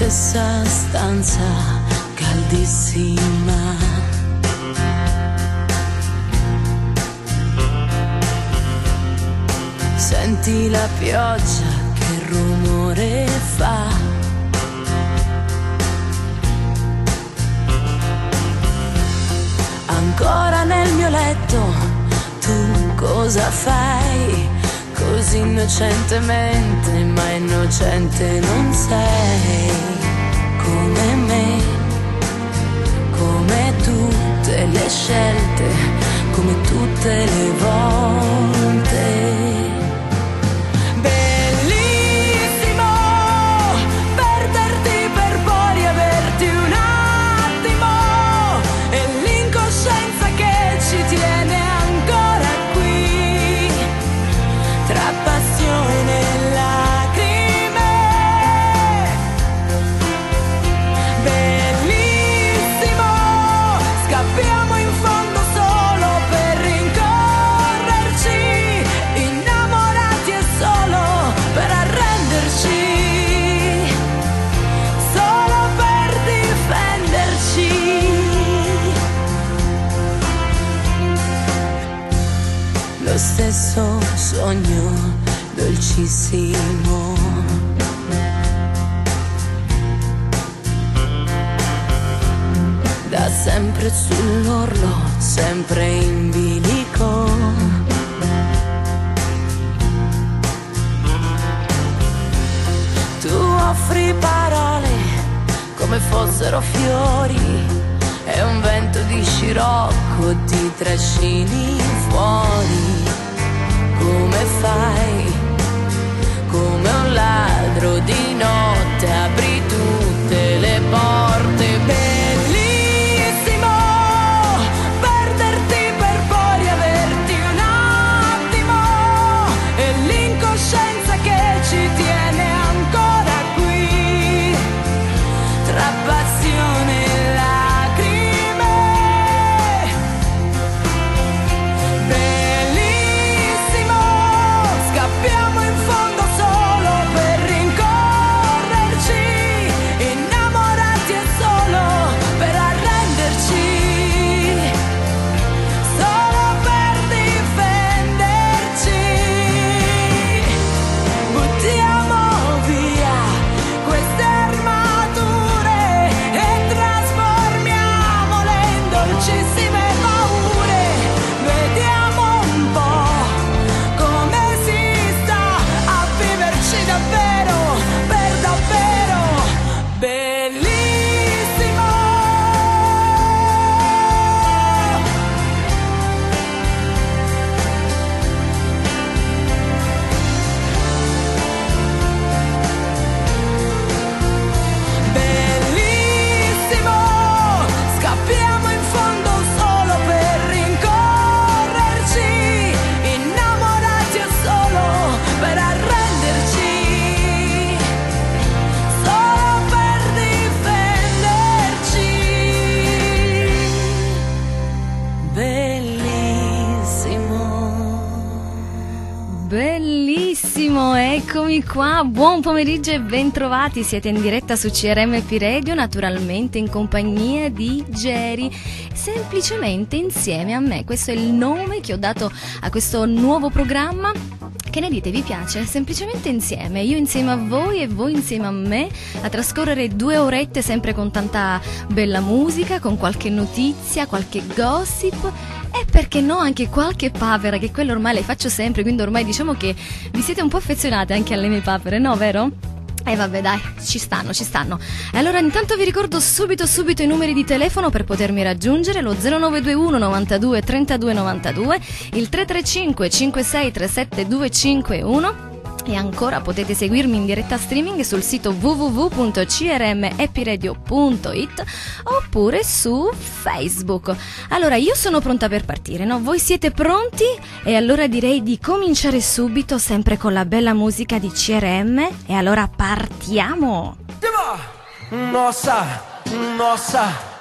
stessa stanza caldissima. Senti la pioggia che rumore fa. Ancora nel mio letto, tu cosa fai? Così innocentemente, ma innocente non sei. Come me, come tutte le scelte, come tutte le volte. Sempre sull'orlo, sempre in bilico. Tu offri parole come fossero fiori e un vento di scirocco ti trascini fuori. Come fai? Come un ladro di notte apri tutte le porte. Pomeriggio e bentrovati, siete in diretta su CRMP Radio, naturalmente in compagnia di Jerry, semplicemente insieme a me, questo è il nome che ho dato a questo nuovo programma. Che ne dite, vi piace? Semplicemente insieme, io insieme a voi e voi insieme a me, a trascorrere due orette sempre con tanta bella musica, con qualche notizia, qualche gossip perché no anche qualche papera, che quello ormai le faccio sempre, quindi ormai diciamo che vi siete un po' affezionate anche alle mie papere, no vero? E vabbè dai, ci stanno, ci stanno. E allora intanto vi ricordo subito subito i numeri di telefono per potermi raggiungere, lo 0921 92 32 92, il 335 56 37 251 e ancora potete seguirmi in diretta streaming sul sito www.crmepiradio.it oppure su Facebook. Allora, io sono pronta per partire, no? Voi siete pronti? E allora direi di cominciare subito, sempre con la bella musica di CRM. E allora partiamo! Nossa, nossa,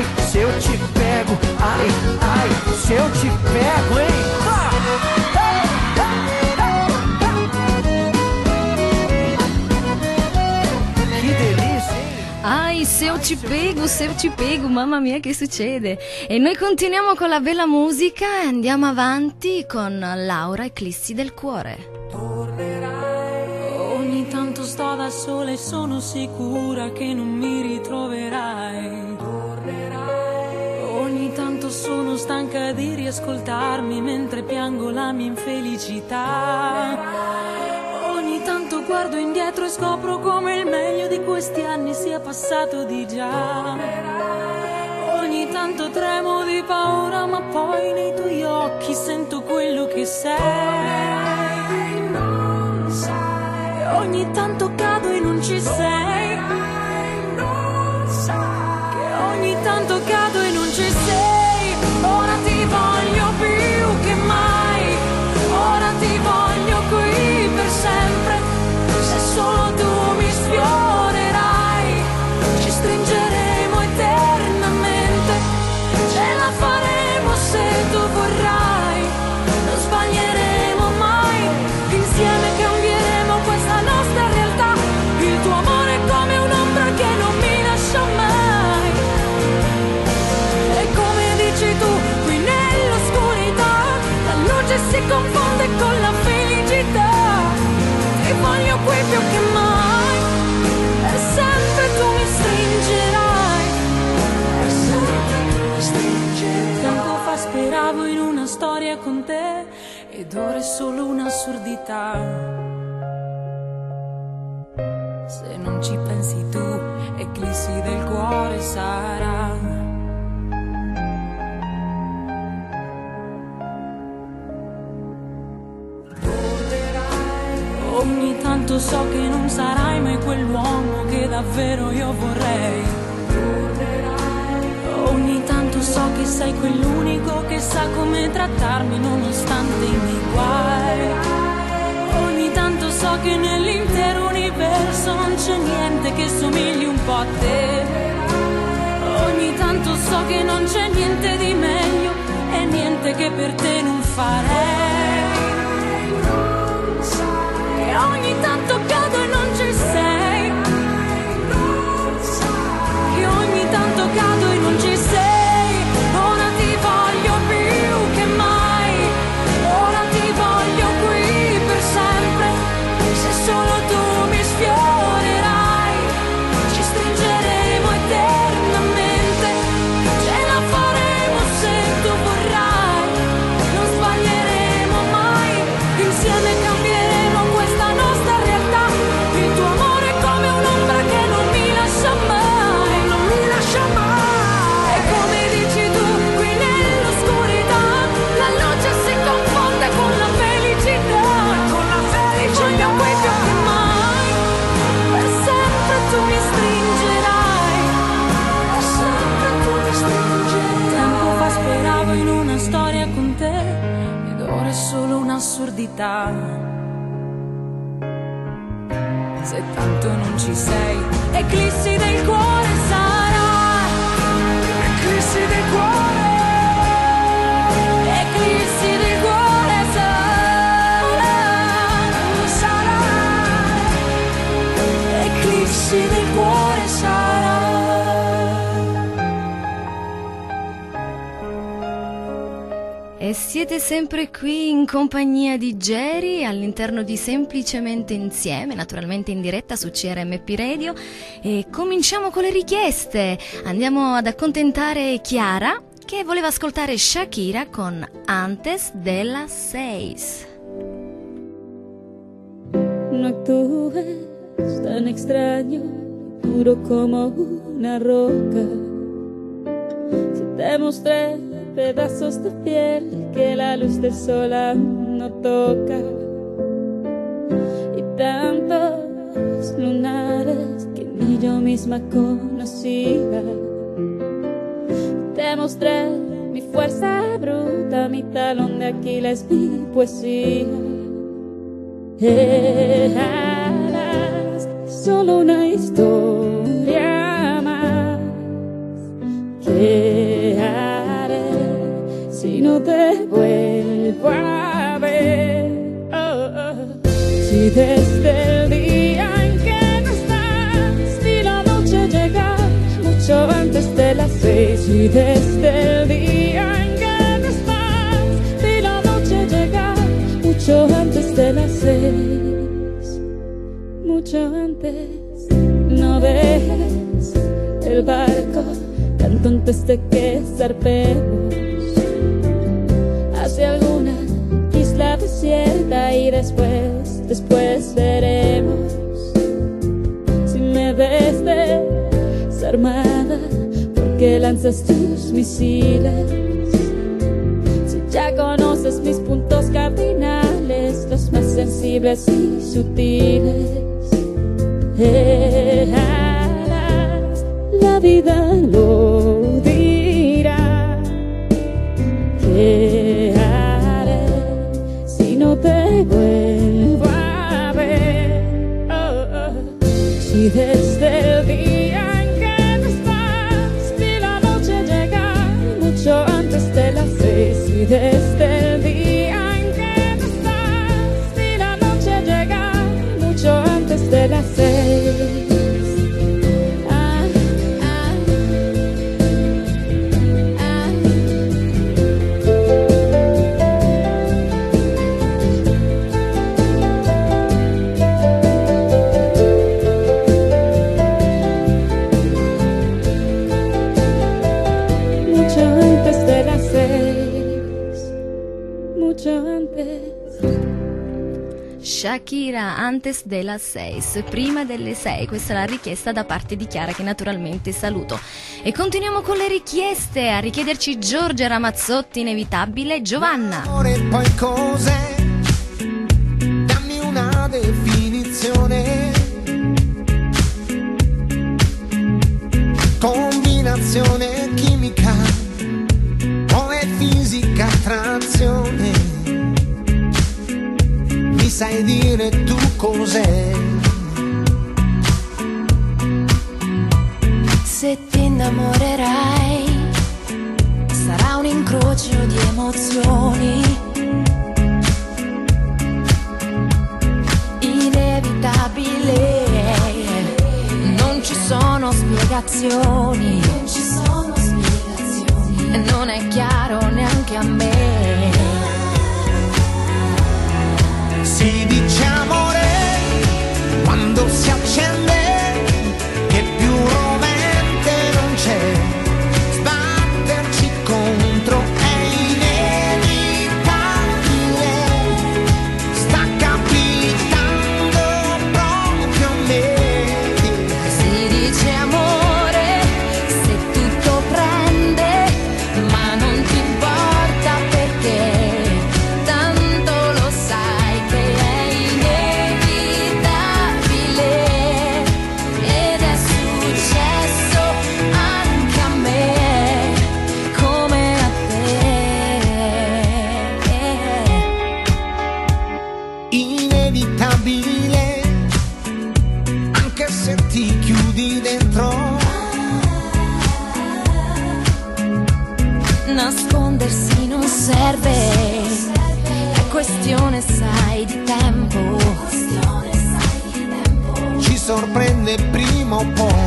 Ai, se eu te pego, ai, ai, se eu te pego, hein? Que delícia, hein? Ai, se eu ti pego, se eu ti pego, mamma mia che succede? E noi continuiamo con la bella musica e andiamo avanti con Laura Eclissi del Cuore. Ogni tanto sto da sola e sono sicura che non mi ritroverai. Sono stanca di riascoltarmi mentre piango la mia infelicità. Ogni tanto guardo indietro e scopro come il meglio di questi anni sia passato di già. Ogni tanto tremo di paura, ma poi nei tuoi occhi sento quello che sei. Ogni tanto cado e non ci sei. Ogni tanto cado e non ci sei. Ora solo un'assurdità. Se non ci pensi tu, eclissi del cuore sarà. Ogni tanto so che non sarai mai quell'uomo che davvero io vorrei. Ogni tanto so che sei quell'unico che sa come trattarmi nonostante i miei guai. Che nell'intero universo non c'è niente che somigli un po' a te. Ogni tanto so che non c'è niente di meglio e niente che per te non farei. E ogni tanto cado verità. Se tanto non ci sei, eclissi del cuore. E siete sempre qui in compagnia di Jerry all'interno di Semplicemente Insieme, naturalmente in diretta su CRMP Radio. E cominciamo con le richieste. Andiamo ad accontentare Chiara che voleva ascoltare Shakira con Antes de las seis. No actúes tan extraño, duro como una roca. Si te mostré pedazos de piel que la luz del sol no toca. Y tantos lunares que ni yo misma conocía. Te mostré mi fuerza bruta, mi talón de Aquiles, mi poesía. Eras solo una historia más. ¿Qué haré si te vuelvo a ver? Oh, oh. Si desde el día en que no estás y la noche llega mucho antes de las seis y desde el día en que no estás y la noche llega mucho antes de las seis, mucho antes. No dejes el barco tanto antes de que zarpemos y después, después veremos si me ves desarmada porque lanzas tus misiles. Si ya conoces mis puntos cardinales, los más sensibles y sutiles. Eras, la vida lo desde el día en que no estás y la noche llega mucho antes de las seis y desde el día en que no estás y la noche llega mucho antes de las seis. Shakira antes della 6, prima delle 6, questa è la richiesta da parte di Chiara che naturalmente saluto. E continuiamo con le richieste, a richiederci Giorgia Ramazzotti, inevitabile Giovanna. Amore poi cos'è? Dammi una definizione. Combinazione chimica o è fisica attrazione? Sai dire tu cos'è? Se ti innamorerai, sarà un incrocio di emozioni. Inevitabile, non ci sono spiegazioni. E non è chiaro neanche a me. Si dice amore quando si accende sorprende prima o poi.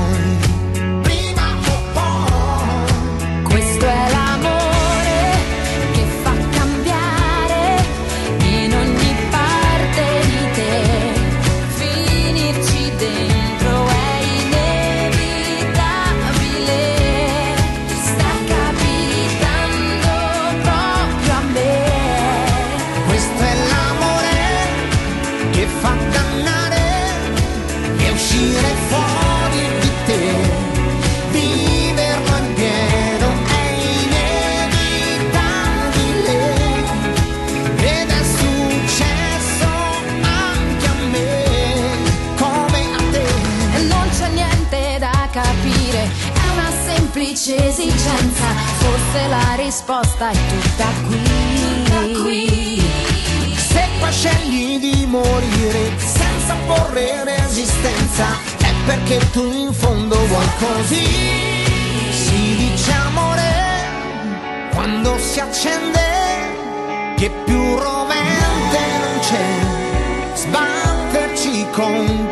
semplice esigenza, forse la risposta è tutta qui. Tutta qui. Se qua scegli di morire senza porre resistenza, è perché tu in fondo vuoi così. Si dice amore quando si accende, che più rovente non c'è, sbatterci con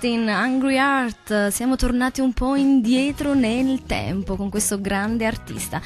Springsteen, Hungry Heart, siamo tornati un po' indietro nel tempo con questo grande artista.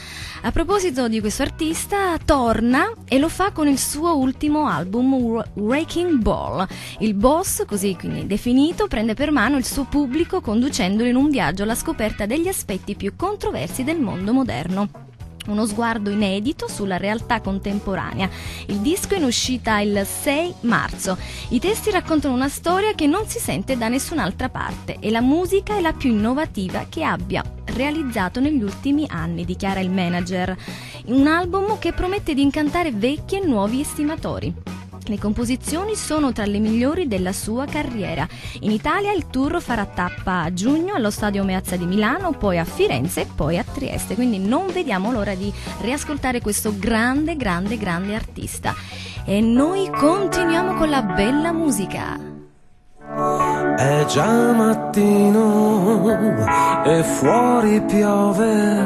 A proposito di questo artista, torna e lo fa con il suo ultimo album Wrecking Ball. Il boss, così quindi definito, prende per mano il suo pubblico conducendolo in un viaggio alla scoperta degli aspetti più controversi del mondo moderno uno sguardo inedito sulla realtà contemporanea. Il disco è in uscita il 6 marzo. I testi raccontano una storia che non si sente da nessun'altra parte e la musica è la più innovativa che abbia realizzato negli ultimi anni, dichiara il manager. Un album che promette di incantare vecchi e nuovi estimatori. Le composizioni sono tra le migliori della sua carriera. In Italia il tour farà tappa a giugno allo Stadio Meazza di Milano, poi a Firenze e poi a Trieste, quindi non vediamo l'ora di riascoltare questo grande, grande, grande artista. E noi continuiamo con la bella musica. È già mattino e fuori piove,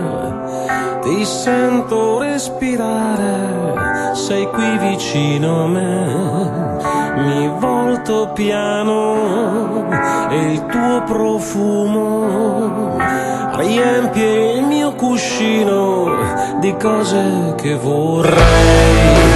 ti sento respirare, sei qui vicino a me, mi volto piano e il tuo profumo riempie il mio cuscino di cose che vorrei.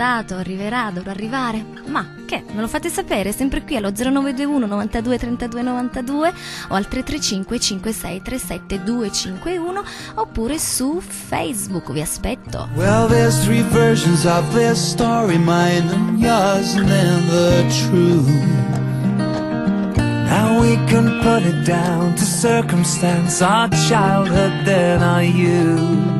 Stato, arriverà, dovrà arrivare? Ma che? Me lo fate sapere sempre qui allo 0921 92 32 92 o al 335 56 37 251 oppure su Facebook, vi aspetto. Well, there's three versions of this story, mine and yours and then the truth. Now we can put it down to circumstance, our childhood, then our youth.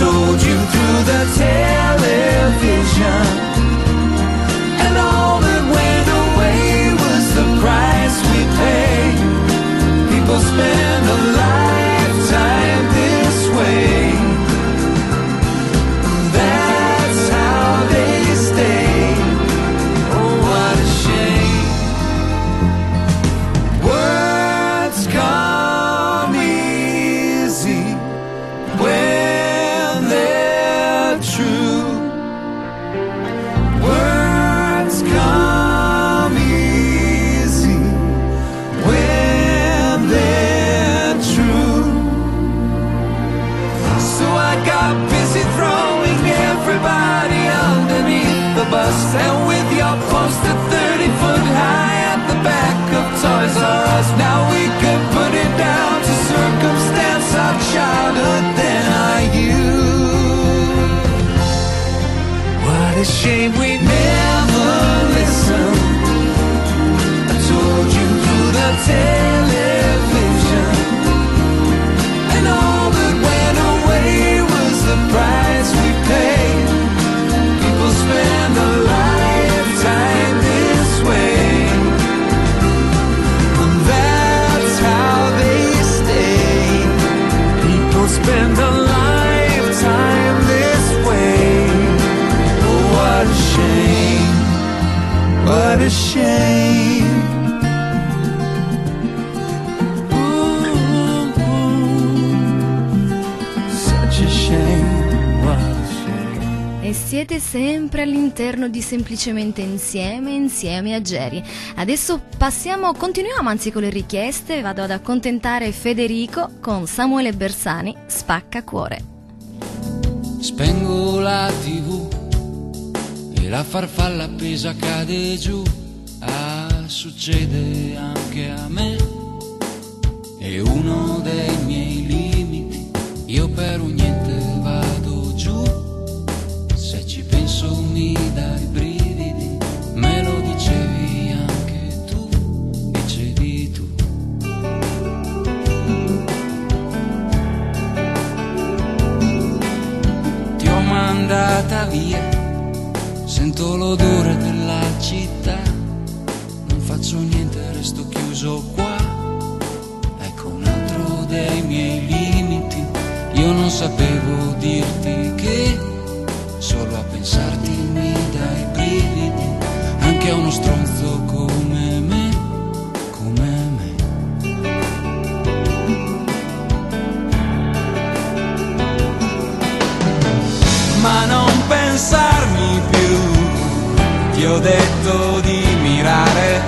Told you through the television. And all that went away was the price we paid. People spend shame we all'interno di Semplicemente Insieme, insieme a Jerry. Adesso passiamo, continuiamo anzi con le richieste, vado ad accontentare Federico con Samuele Bersani, Spacca Cuore. Spengo la tv e la farfalla appesa cade giù. Ah, succede anche a me. È uno dei miei limiti. Io per un niente dai brividi. Me lo dicevi anche tu. Dicevi tu. Ti ho mandata via, sento l'odore della città, non faccio niente, resto chiuso qua. Ecco un dei miei limiti, io non sapevo dirti che anche a uno stronzo come me, come me. ma non pensarmi più. Ti ho detto di mirare,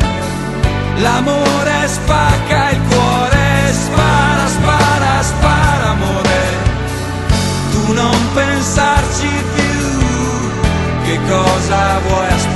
l'amore spacca il cuore, spara, spara, spara amore. Tu non pensarci più, che cosa vuoi aspettare?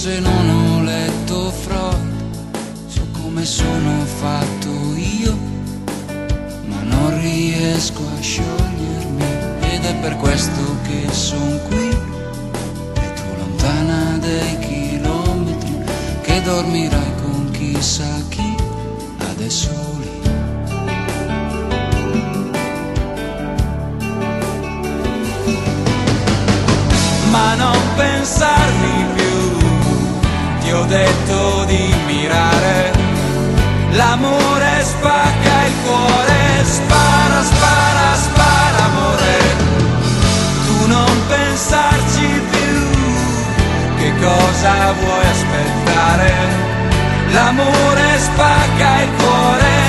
se non ho letto Freud, so come sono fatto io, ma non riesco a sciogliermi ed è per questo che sono qui, e tu lontana dai chilometri, che dormirai con chissà chi. detto di mirare. L'amore spacca il cuore, spara, spara, spara amore. Tu non pensarci più, che cosa vuoi aspettare? L'amore spacca il cuore.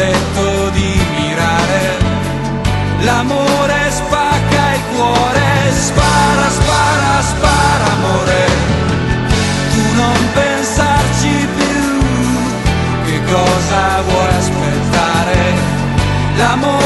detto di mirare. L'amore spacca il cuore, spara, spara, spara amore. Tu non pensarci più, che cosa vuoi aspettare? L'amore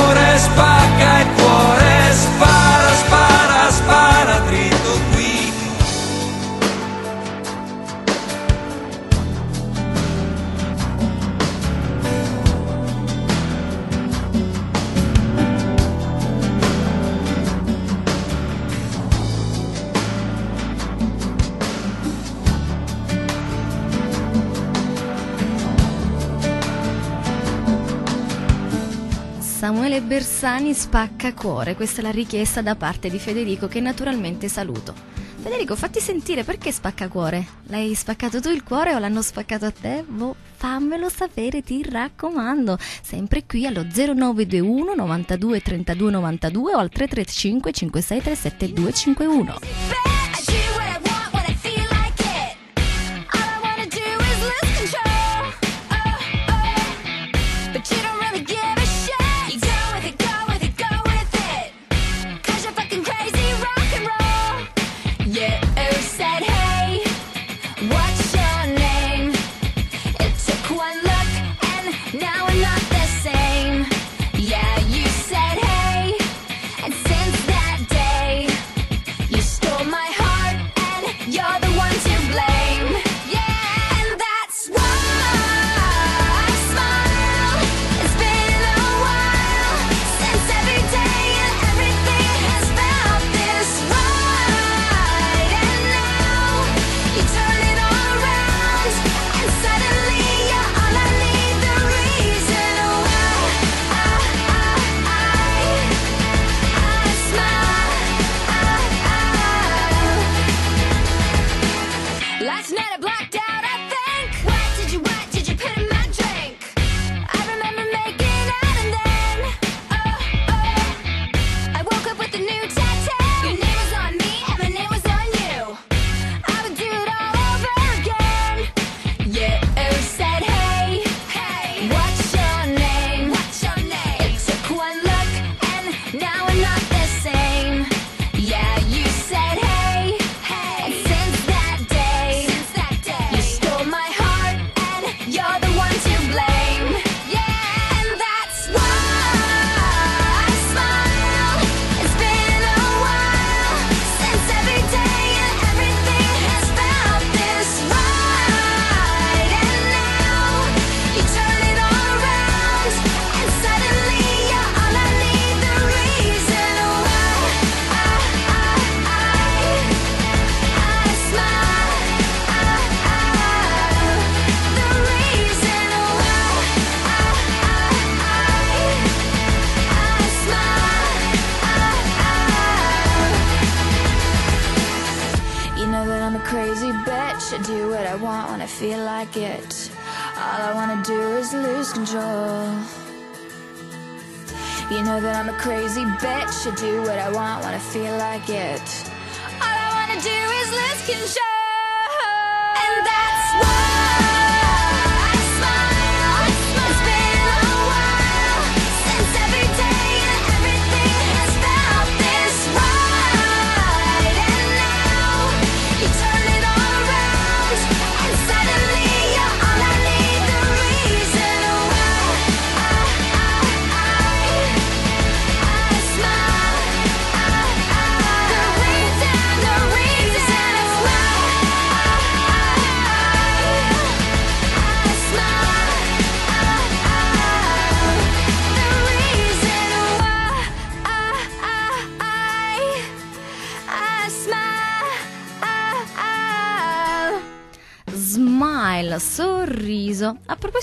Samuele Bersani spacca cuore, questa è la richiesta da parte di Federico che naturalmente saluto. Federico, fatti sentire perché spacca cuore? L'hai spaccato tu il cuore o l'hanno spaccato a te? Boh, fammelo sapere, ti raccomando. Sempre qui allo 0921 92 32 92 o al 335 5637 251.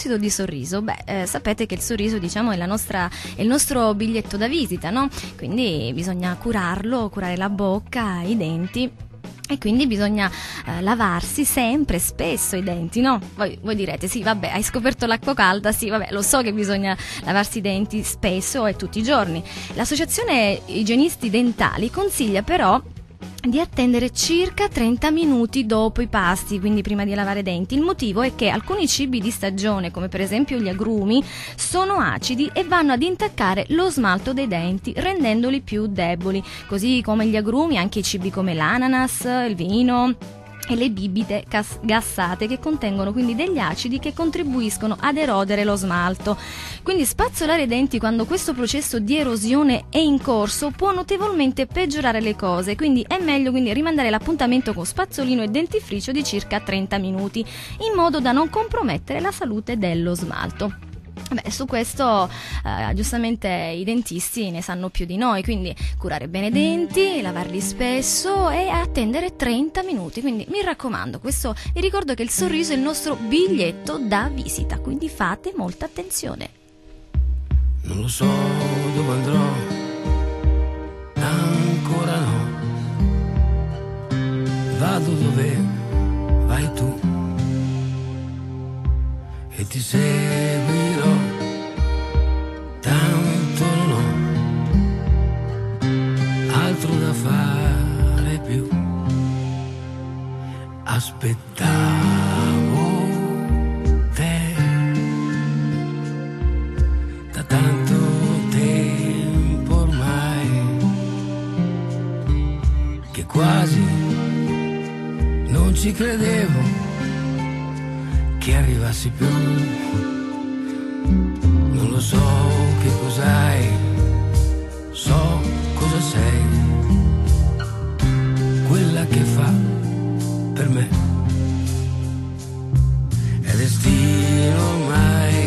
Proposito di sorriso, beh, eh, sapete che il sorriso, diciamo, è, nostra, è il nostro biglietto da visita, no? Quindi bisogna curarlo, curare la bocca, i denti. E quindi bisogna eh, lavarsi sempre, spesso i denti, no? Voi, voi direte, sì, vabbè, hai scoperto l'acqua calda, sì, vabbè, lo so che bisogna lavarsi i denti spesso e tutti i giorni. L'associazione igienisti dentali consiglia però di attendere circa 30 minuti dopo i pasti, quindi prima di lavare i denti. Il motivo è che alcuni cibi di stagione, come per esempio gli agrumi, sono acidi e vanno ad intaccare lo smalto dei denti, rendendoli più deboli. Così come gli agrumi, anche i cibi come l'ananas, il vino e le bibite gas- gassate che contengono quindi degli acidi che contribuiscono ad erodere lo smalto. Quindi spazzolare i denti quando questo processo di erosione è in corso può notevolmente peggiorare le cose, quindi è meglio quindi rimandare l'appuntamento con spazzolino e dentifricio di circa 30 minuti, in modo da non compromettere la salute dello smalto. Beh, su questo eh, giustamente i dentisti ne sanno più di noi, quindi curare bene i denti, lavarli spesso e attendere 30 minuti. Quindi mi raccomando, questo vi ricordo che il sorriso è il nostro biglietto da visita, quindi fate molta attenzione. Non lo so dove andrò, ancora no. Vado dove vai tu e ti seguirò. Tanto non ho altro da fare più. Aspettavo te da tanto tempo ormai che quasi non ci credevo che arrivassi più. Non lo so che cos'hai, so cosa sei, quella che fa per me. È destino ormai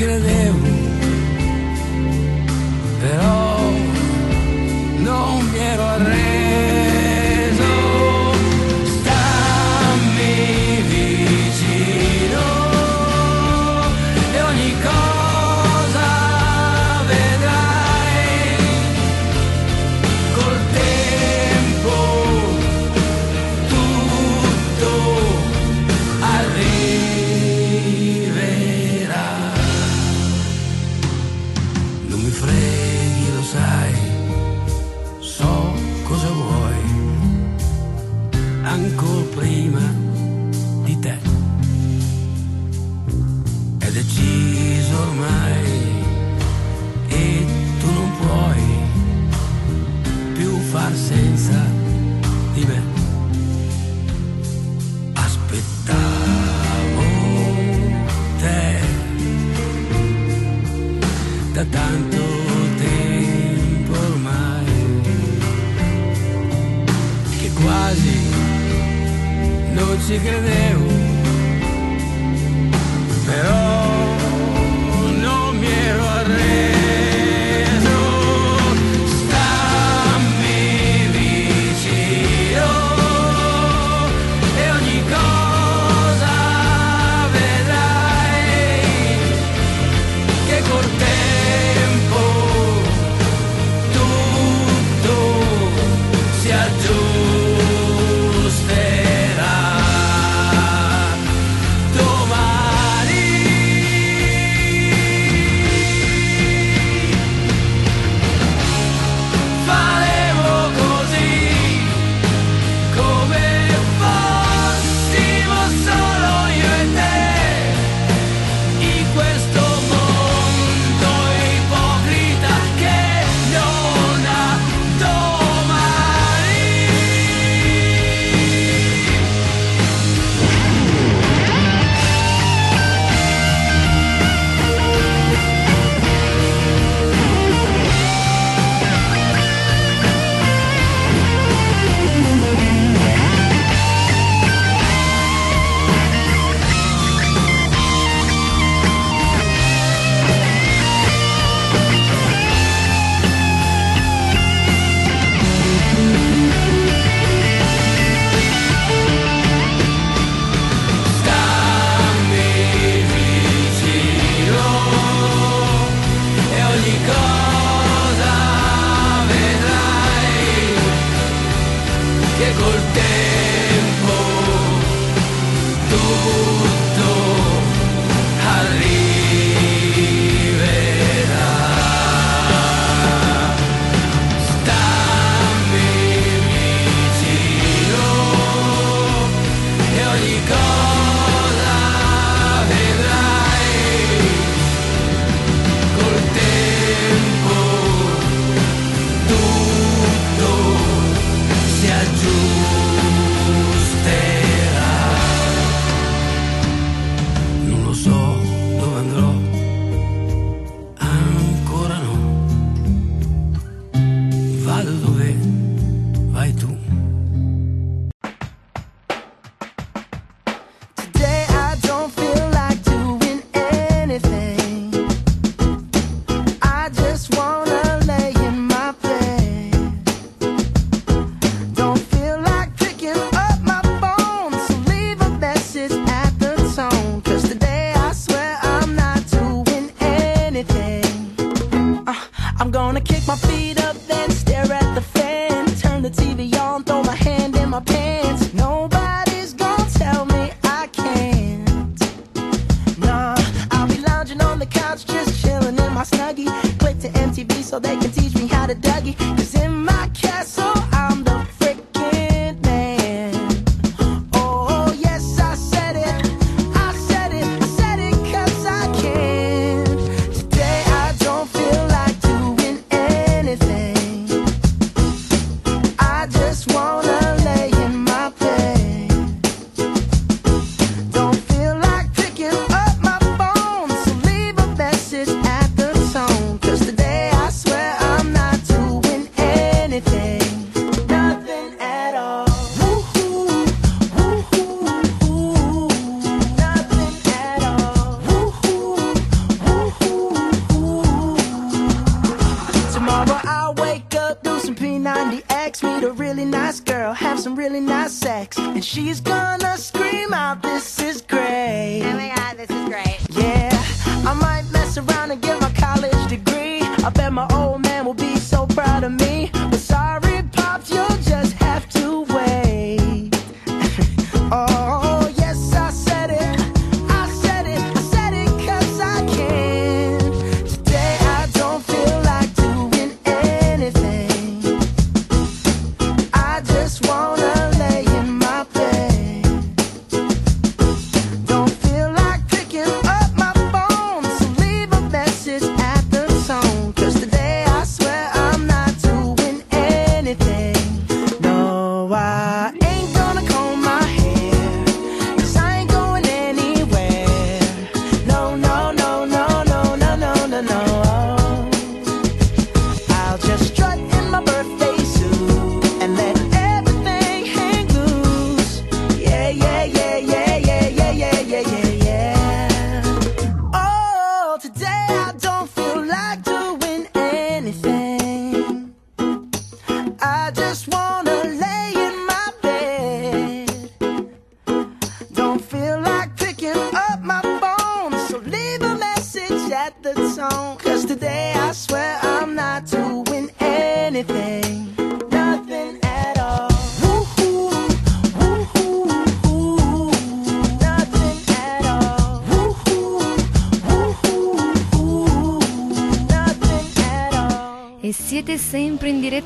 non ci credevo,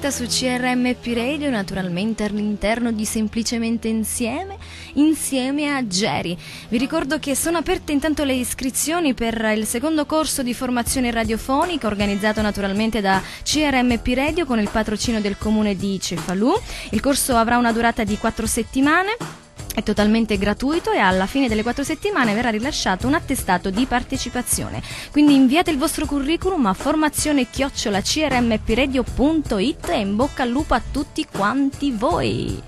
diretta su P Radio, naturalmente all'interno di Semplicemente Insieme, insieme a Jerry. Vi ricordo che sono aperte intanto le iscrizioni per il secondo corso di formazione radiofonica organizzato naturalmente da CRM P Radio con il patrocino del comune di Cefalù. Il corso avrà una durata di quattro settimane. È totalmente gratuito e alla fine delle quattro settimane verrà rilasciato un attestato di partecipazione. Quindi inviate il vostro curriculum a formazione-crmpradio.it e in bocca al lupo a tutti quanti voi.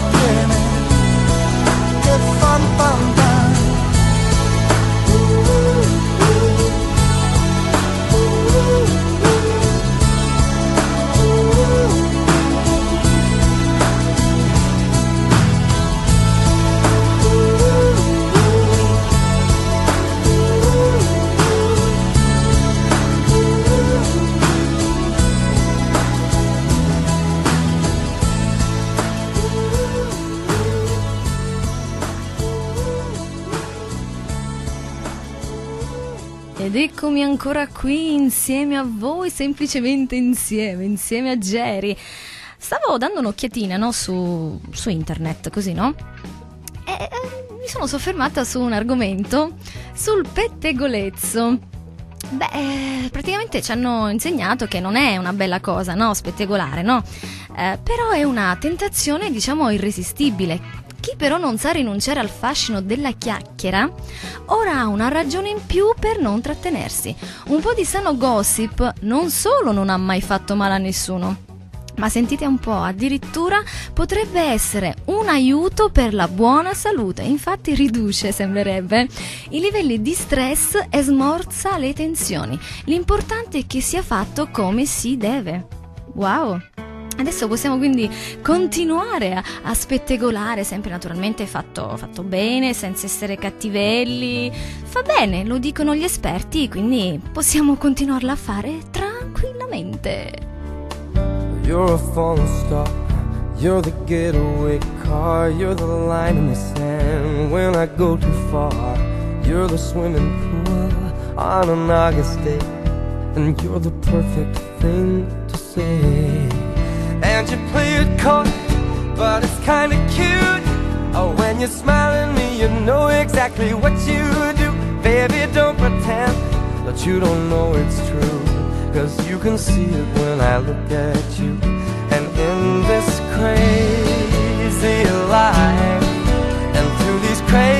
Yeah. Ancora qui insieme a voi, semplicemente insieme, insieme a Jerry. Stavo dando un'occhiatina no, su, su internet, così no? E eh, mi sono soffermata su un argomento, sul pettegolezzo. Beh, eh, praticamente ci hanno insegnato che non è una bella cosa, no? Spettegolare, no? Eh, però è una tentazione, diciamo, irresistibile. Chi però non sa rinunciare al fascino della chiacchiera, ora ha una ragione in più per non trattenersi. Un po' di sano gossip non solo non ha mai fatto male a nessuno, ma sentite un po', addirittura potrebbe essere un aiuto per la buona salute, infatti riduce, sembrerebbe, i livelli di stress e smorza le tensioni. L'importante è che sia fatto come si deve. Wow! Adesso possiamo quindi continuare a, a spettegolare, sempre naturalmente fatto, fatto bene, senza essere cattivelli. Fa bene, lo dicono gli esperti, quindi possiamo continuarla a fare tranquillamente. You're a falling star. You're the getaway car. You're the line in the sand when I go too far. You're the swimming pool on an August day. And you're the perfect thing to say. And you play it coy, but it's kinda cute. Oh, when you smile at me, you know exactly what you do. Baby, don't pretend that you don't know it's true. Cause you can see it when I look at you. And in this crazy life, and through these crazy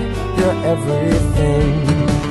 your everything.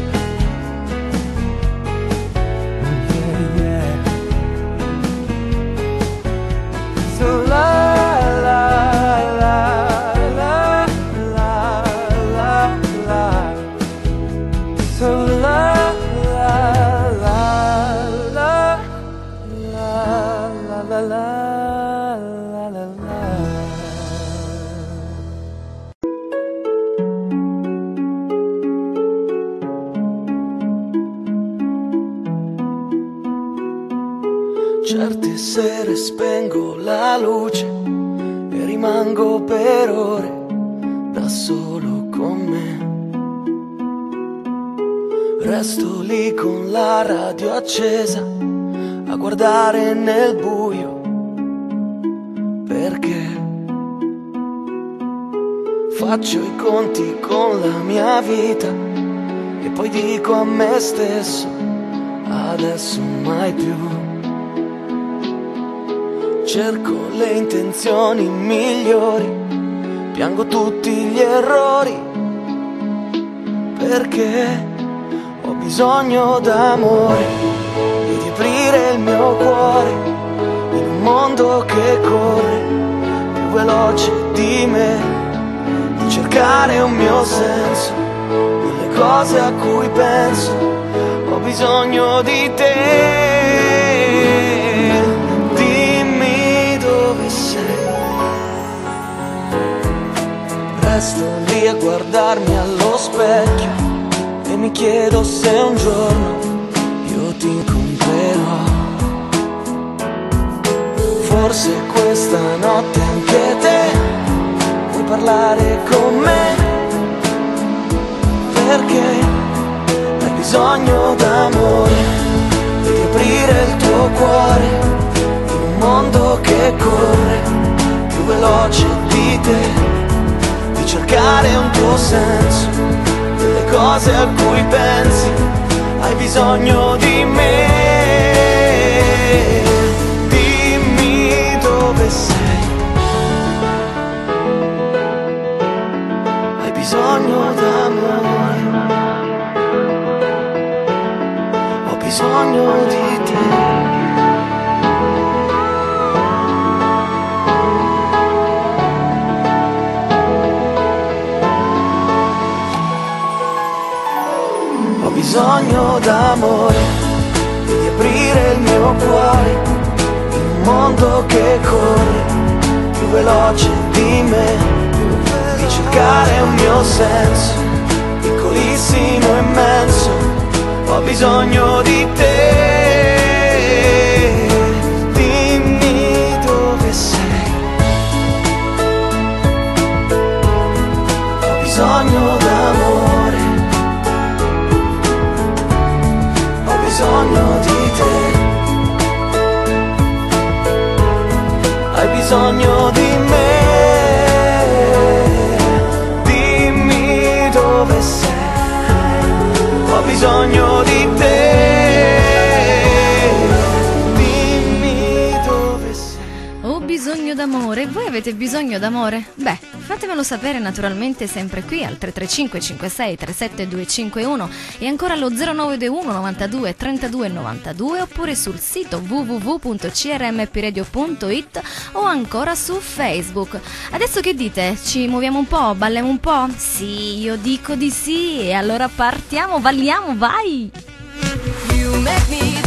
Dico a me stesso adesso mai più. Cerco le intenzioni migliori, piango tutti gli errori perché ho bisogno d'amore di aprire il mio cuore in un mondo che corre più veloce di me, di cercare un mio senso cose a cui penso, ho bisogno di te. Dimmi dove sei. Resto lì a guardarmi allo specchio e mi chiedo se un giorno io ti incontrerò. Forse questa notte anche te vuoi parlare con me perché hai bisogno d'amore di aprire il tuo cuore in un mondo che corre più veloce di te di cercare un tuo senso delle cose a cui pensi hai bisogno di me. Dimmi dove sei. Hai bisogno bisogno di te Ho bisogno d'amore di aprire il mio cuore in un mondo che corre più veloce di me, di cercare un mio senso, piccolissimo e immenso. Ho bisogno di te. Dimmi dove sei. Ho bisogno d'amore. ho bisogno di te. Hai bisogno di me. Dimmi dove sei. Ho bisogno d'amore. Voi avete bisogno d'amore? Beh, fatemelo sapere naturalmente sempre qui al 335 56 37 251 e ancora allo 0921 92 32 92 oppure sul sito www.crmpradio.it o ancora su Facebook. Adesso che dite? Ci muoviamo un po'? Balliamo un po'? Sì, io dico di sì e allora partiamo, balliamo, vai! You make me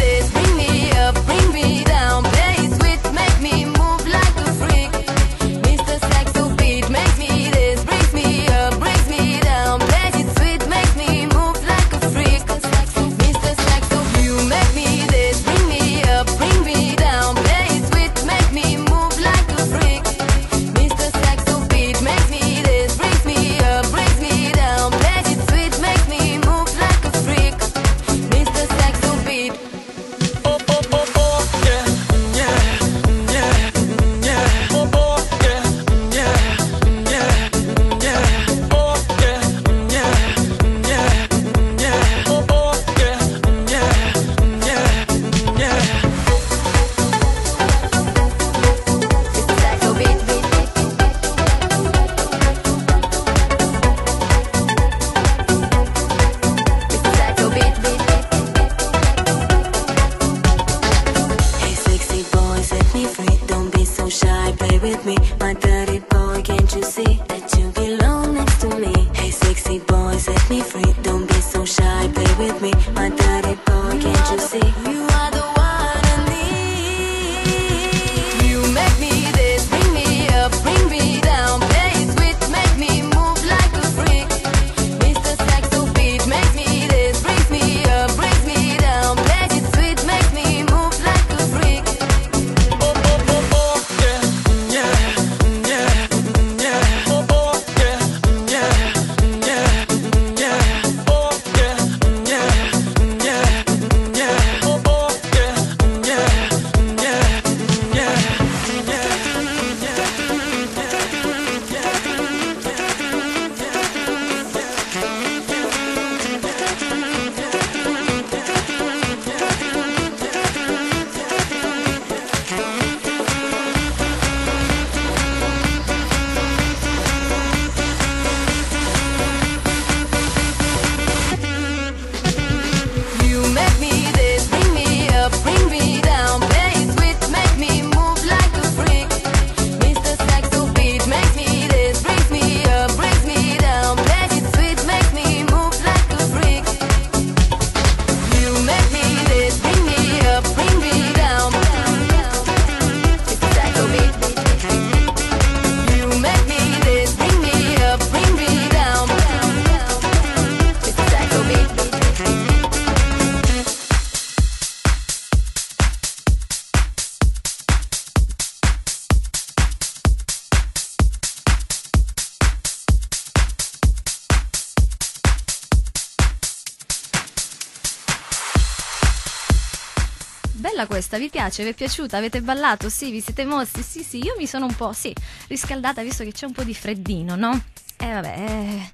bella questa, vi piace? Vi è piaciuta? Avete ballato? Sì, vi siete mossi? Sì, sì, io mi sono un po', sì, riscaldata visto che c'è un po' di freddino, no? E vabbè, eh,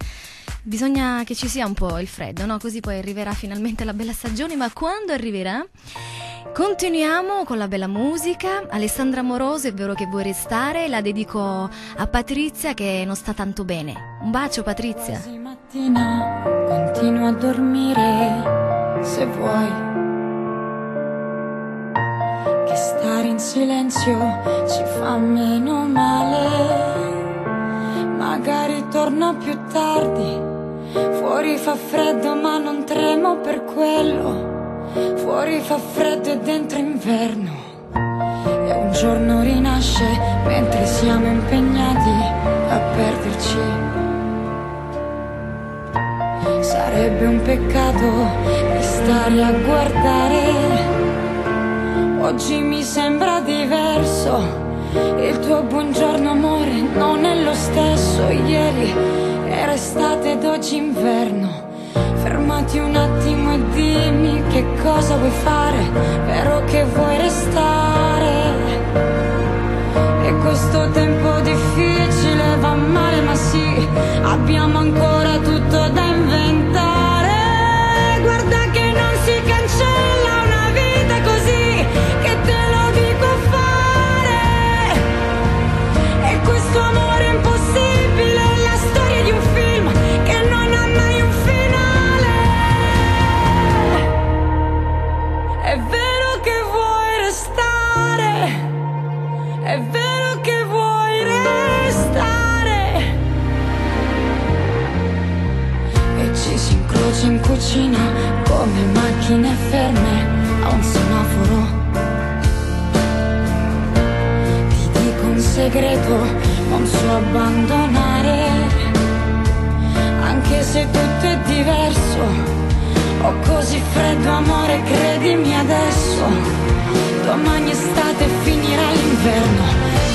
bisogna che ci sia un po' il freddo, no? Così poi arriverà finalmente la bella stagione, ma quando arriverà? Continuiamo con la bella musica. Alessandra Moroso, è vero che vuoi restare? La dedico a Patrizia che non sta tanto bene. Un bacio Patrizia. Quasi mattina continuo a dormire se vuoi. Silenzio ci fa meno male. Magari torno più tardi. Fuori fa freddo ma non tremo per quello. Fuori fa freddo e dentro inverno. E un giorno rinasce mentre siamo impegnati a perderci. Sarebbe un peccato stare a guardare. Oggi mi sembra diverso. Il tuo buongiorno amore non è lo stesso. Ieri era estate ed oggi inverno. Fermati un attimo e dimmi che cosa vuoi fare, però che vuoi restare. E questo tempo difficile va male, ma sì, abbiamo ancora tutto da incrocia in cucina come macchine ferme a un semaforo. Ti dico un segreto, non so abbandonare, anche se tutto è diverso. Ho così freddo amore, credimi adesso. Domani estate finirà l'inverno.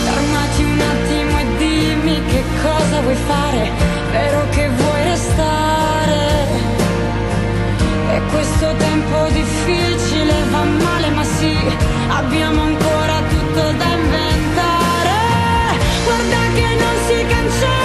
Fermati un attimo e dimmi che cosa vuoi fare, vero che vuoi questo tempo difficile va male, ma sì, abbiamo ancora tutto da inventare. Guarda che non si cancella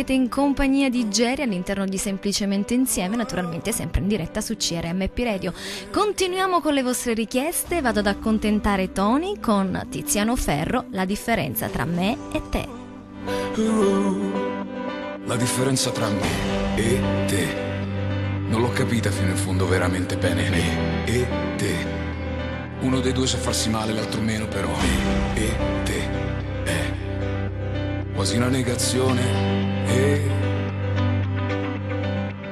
siete in compagnia di Jerry all'interno di Semplicemente Insieme, naturalmente sempre in diretta su CRMP Radio. Continuiamo con le vostre richieste, vado ad accontentare Tony con Tiziano Ferro, la differenza tra me e te. La differenza tra me e te. Non l'ho capita fino in fondo veramente bene. Me e te. Uno dei due sa farsi male, l'altro meno, però. Me e te. Quasi una negazione. E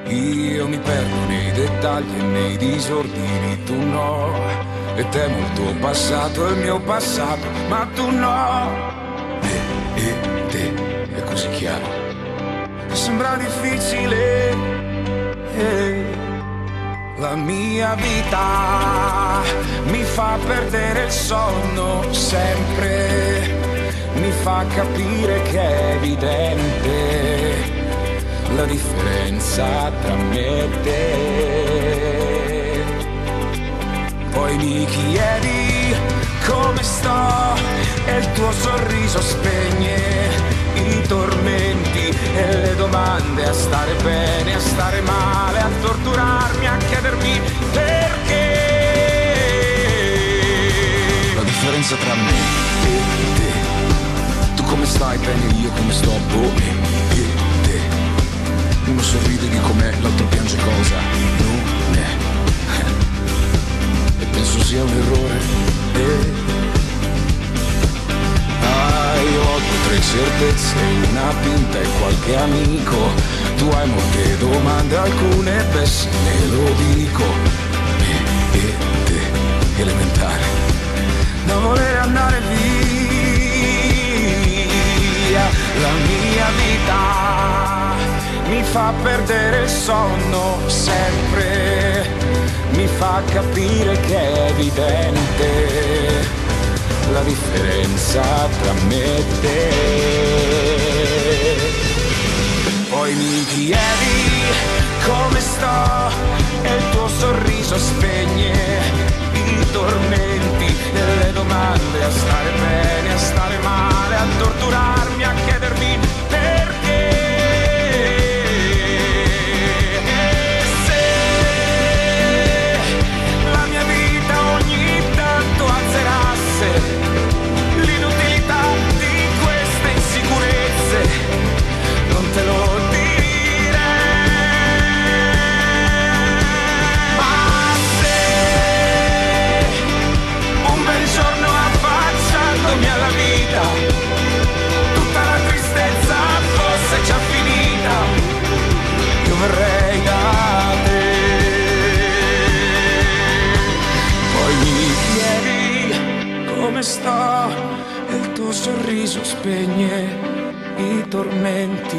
io mi perdo nei dettagli e nei disordini, tu no. E temo il tuo passato e il mio passato, ma tu no. Me e te, è così chiaro. Sembra difficile. eh. La mia vita mi fa perdere il sonno sempre, mi fa capire che è evidente la differenza tra me e te. Poi mi chiedi come sto e il tuo sorriso spegne i tormenti e le domande a stare bene, a stare male, a torturarmi, a chiedermi perché. La differenza tra me e stai bene, io come sto, boh, e te. Uno sorride di com'è, l'altro piange cosa non è. E penso sia un errore. E Ah, io ho tre certezze, una pinta e qualche amico. Tu hai molte domande, alcune pessime, lo dico. Me e te, elementare, da voler andare via. La mia vita mi fa perdere il sonno sempre, mi fa capire che è evidente la differenza tra me e te. Poi mi chiedi come sto e il tuo sorriso spegne i tormenti e le domande a stare bene, a stare male, a torturarmi, a chiedermi sorriso spegne i tormenti,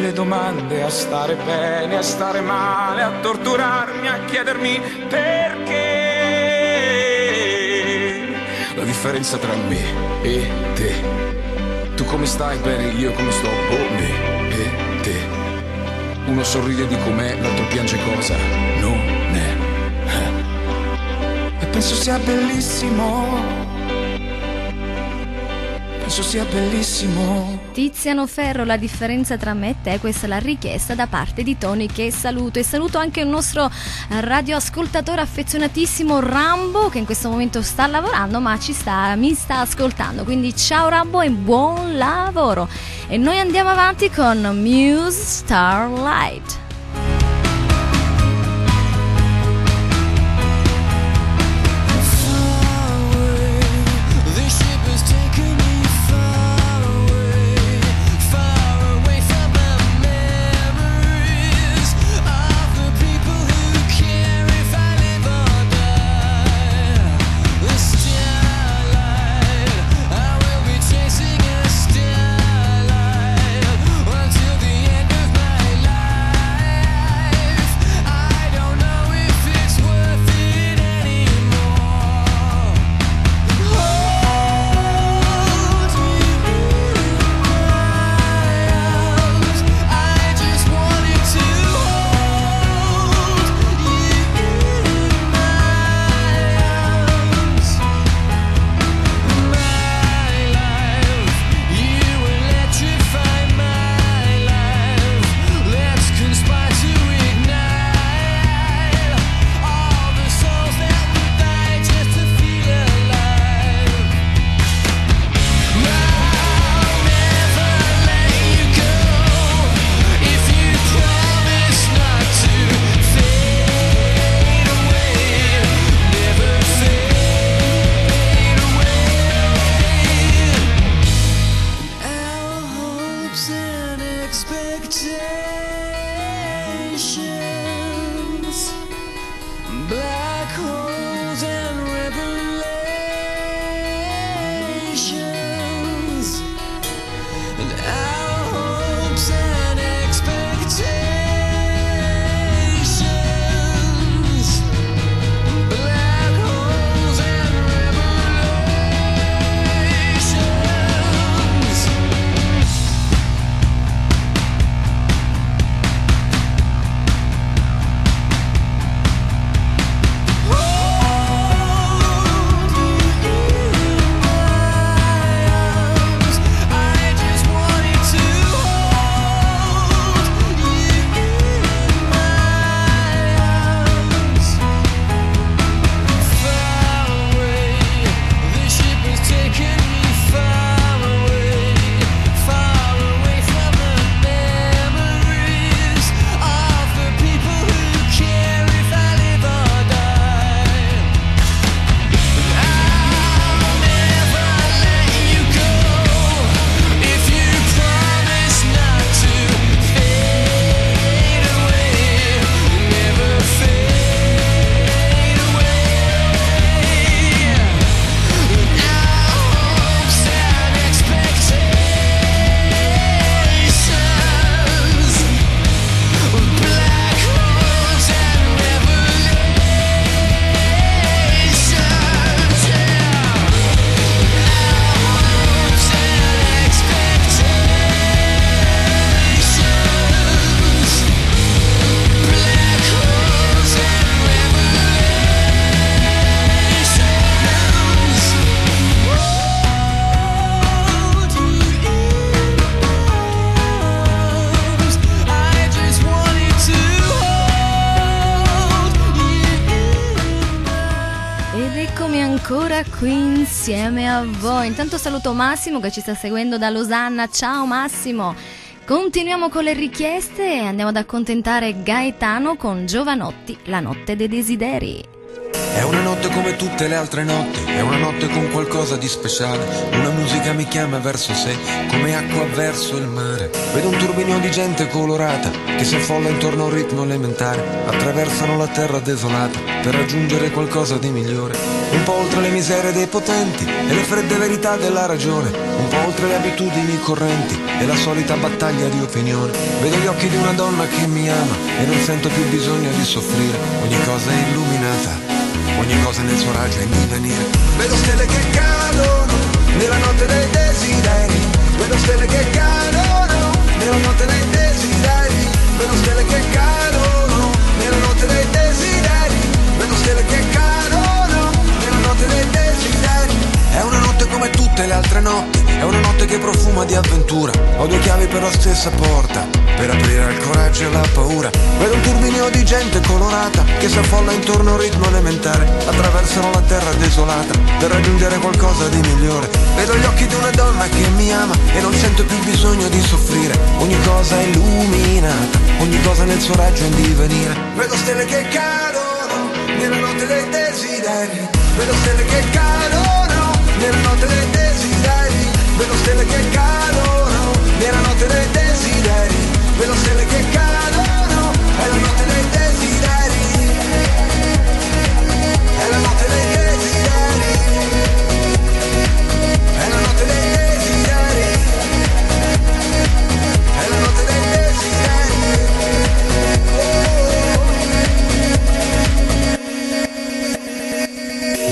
le domande a stare bene, a stare male, a torturarmi, a chiedermi perché. differenza tra me e te. Tu come stai bene, io come sto, boh, me e te. Uno sorride di com'è, l'altro piange cosa non è. Eh. E penso sia bellissimo. Penso sia bellissimo. Tiziano Ferro, la differenza tra me e te, questa è la richiesta da parte di Tony che saluto e saluto anche il nostro radioascoltatore affezionatissimo Rambo che in questo momento sta lavorando ma sta, mi sta ascoltando, quindi ciao Rambo e buon lavoro e noi andiamo avanti con Muse Starlight. Insieme a voi. Intanto saluto Massimo che ci sta seguendo da Losanna. Ciao Massimo. Continuiamo con le richieste e andiamo ad accontentare Gaetano con Giovanotti, la notte dei desideri. È una notte come tutte le altre notti, è una notte con qualcosa di speciale. Una musica mi chiama verso sé, come acqua verso il mare. Vedo un turbinio di gente colorata che si affolla intorno a un ritmo elementare. Attraversano la terra desolata per raggiungere qualcosa di migliore. Un po' oltre le miserie dei potenti e le fredde verità della ragione. Un po' oltre le abitudini correnti e la solita battaglia di opinione. Vedo gli occhi di una donna che mi ama e non sento più bisogno di soffrire. Ogni cosa è illuminata ogni cosa nel suo raggio è in divenire. Vedo stelle che cadono nella notte dei desideri, vedo stelle che cadono nella notte dei desideri, vedo stelle che cadono nella notte dei desideri, vedo stelle che cadono nella notte dei desideri. È una notte come tutte le altre notti, è una notte che profuma di avventura. Ho due chiavi per la stessa porta, per aprire il coraggio e la paura. Vedo un turbinio di gente colorata che si affolla intorno a un ritmo elementare. Attraversano la terra desolata per raggiungere qualcosa di migliore. Vedo gli occhi di una donna che mi ama e non sento più bisogno di soffrire. Ogni cosa è illuminata, ogni cosa nel suo raggio in divenire. Vedo stelle che cadono nella notte dei desideri. Vedo stelle che cadono nella notte dei desideri. Vedo stelle che cadono nella notte dei desideri. Vedo stelle che cadono,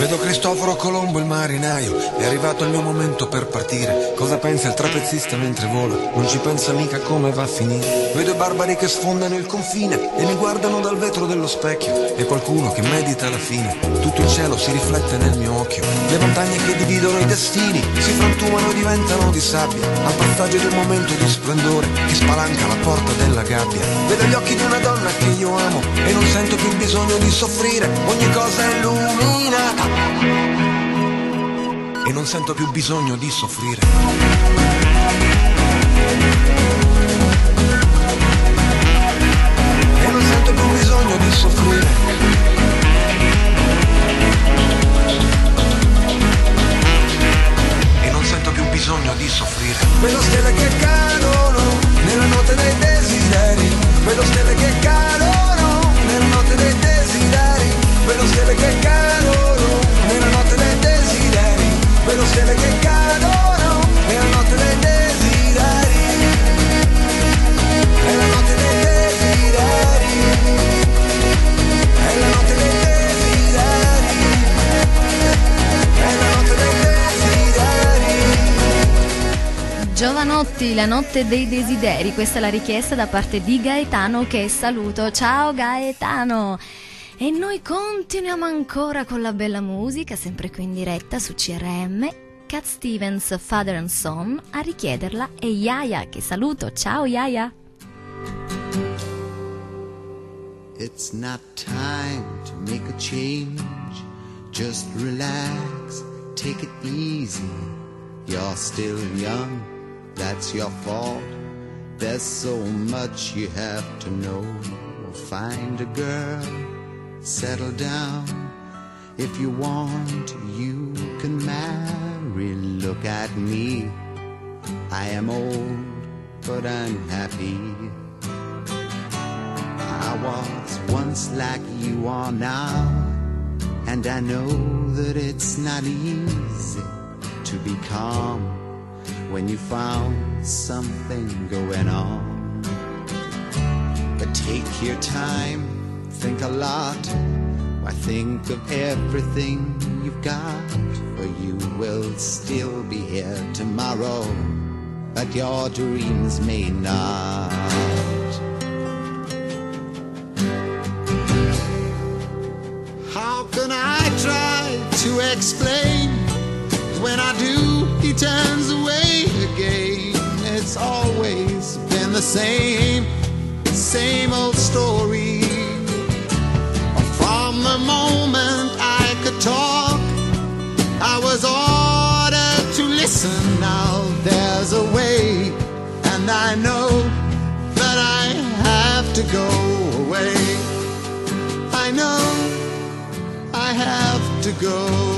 Vedo Cristoforo Colombo il marinaio, è arrivato il mio momento per partire. Cosa pensa il trapezzista mentre vola? Non ci pensa mica come va a finire. Vedo i barbari che sfondano il confine e mi guardano dal vetro dello specchio. E qualcuno che medita la fine. Tutto il cielo si riflette nel mio occhio. Le montagne che dividono i destini si frantumano e diventano di sabbia. Al passaggio del momento di splendore che spalanca la porta della gabbia. Vedo gli occhi di una donna che io amo e non sento più bisogno di soffrire. Ogni cosa è illuminata e non sento più bisogno di soffrire. E non sento più bisogno di soffrire. E non sento più bisogno di soffrire. Vedo stelle che cadono nella notte dei desideri. Vedo stelle che cadono nella notte dei desideri. Vedo stelle che cadono stelle che cadono nella notte dei desideri. È la notte dei desideri. È la notte dei desideri. È la notte dei desideri. Giovanotti, la notte dei desideri, questa è la richiesta da parte di Gaetano che saluto. Ciao Gaetano! E noi continuiamo ancora con la bella musica, sempre qui in diretta su CRM. Cat Stevens, Father and Son, a richiederla è Yaya, che saluto. Ciao Yaya! It's not time to make a change. Just relax, take it easy. You're still young, that's your fault. There's so much you have to know. Find a girl, settle down. If you want, you can marry. Look at me. I am old, but I'm happy. I was once like you are now, and I know that it's not easy to be calm when you found something going on. But take your time, think a lot. Why think of everything you've got? For you will still be here tomorrow, but your dreams may not. How can I try to explain? When I do, he turns away again. It's always been the same, same old story. Have to go.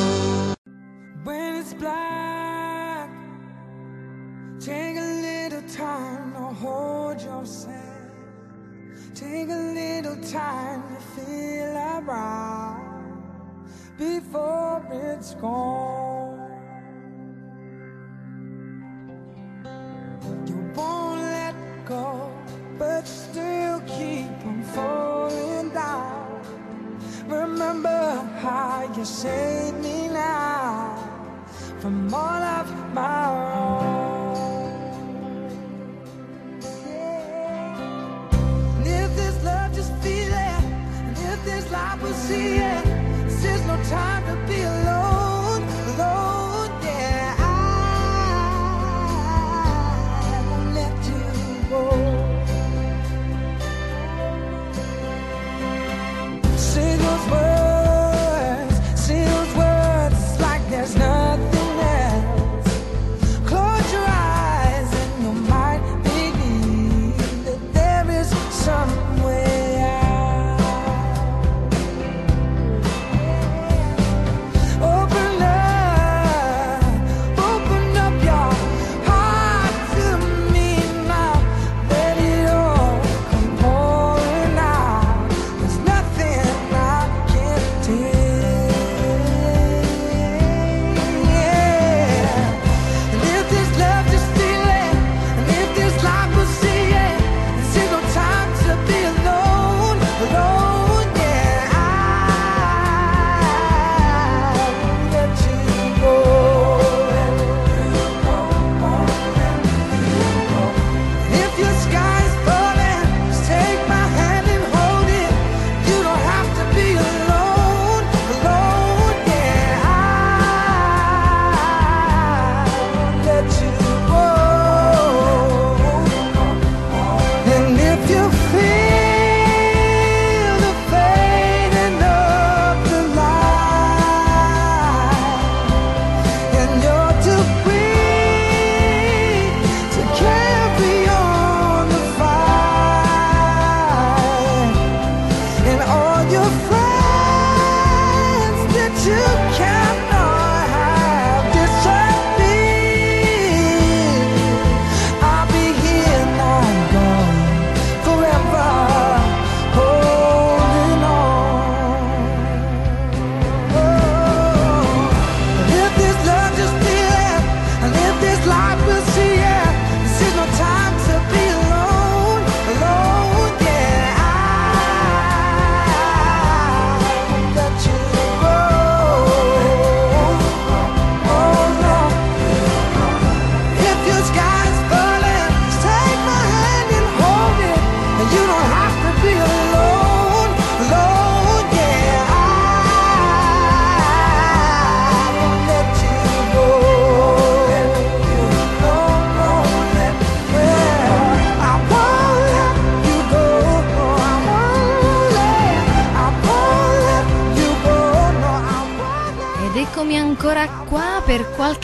Take a little time to feel around before it's gone. You won't let go, but still keep on falling down. Remember how you saved me now from all of my wrong. If this life will see it, this is no time to be alone,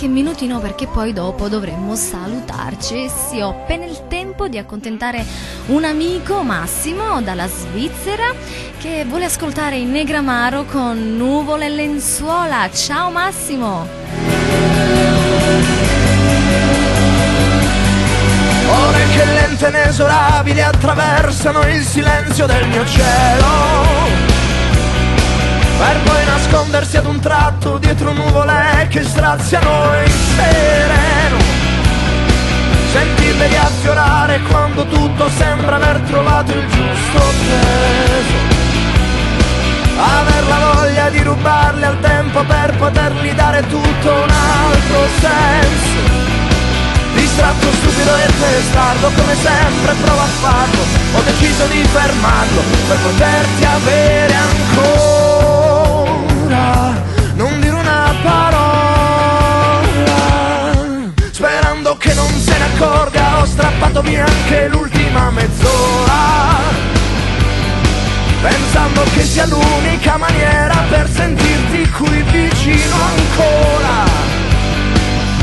qualche minutino perché poi dopo dovremmo salutarci. Sì, ho appena il tempo di accontentare un amico, Massimo, dalla Svizzera, che vuole ascoltare in Negramaro con nuvole e lenzuola. Ciao Massimo! Ore che lente inesorabili attraversano il silenzio del mio cielo. Per poi nascondersi ad un tratto dietro nuvole che straziano il sereno. Sentirle riaffiorare quando tutto sembra aver trovato il giusto peso. Aver la voglia di rubarle al tempo per potergli dare tutto un altro senso. Distratto, stupido e testardo come sempre provo a farlo Ho deciso di fermarlo per poterti avere ancora Non dire una parola Sperando che non se ne accorga Ho strappato via anche l'ultima mezz'ora Pensando che sia l'unica maniera per sentirti qui vicino ancora.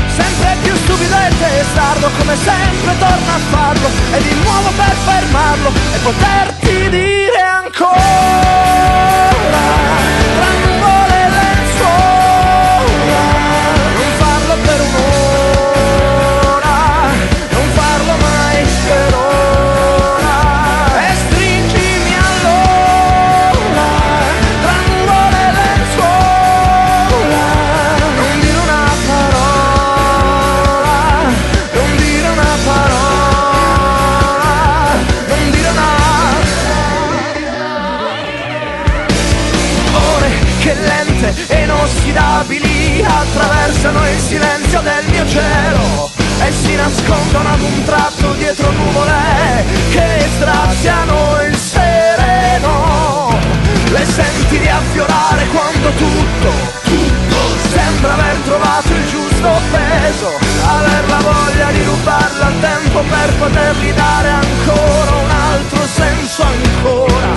Sempre più stupido e testardo come sempre torno a farlo E di nuovo per fermarlo e poterti dire ancora cielo E si nascondono ad un tratto dietro nuvole Che straziano il sereno. Le senti riaffiorare quando tutto, tutto Sembra aver trovato il giusto peso. Aver la voglia di rubarla al tempo Per potergli dare ancora un altro senso ancora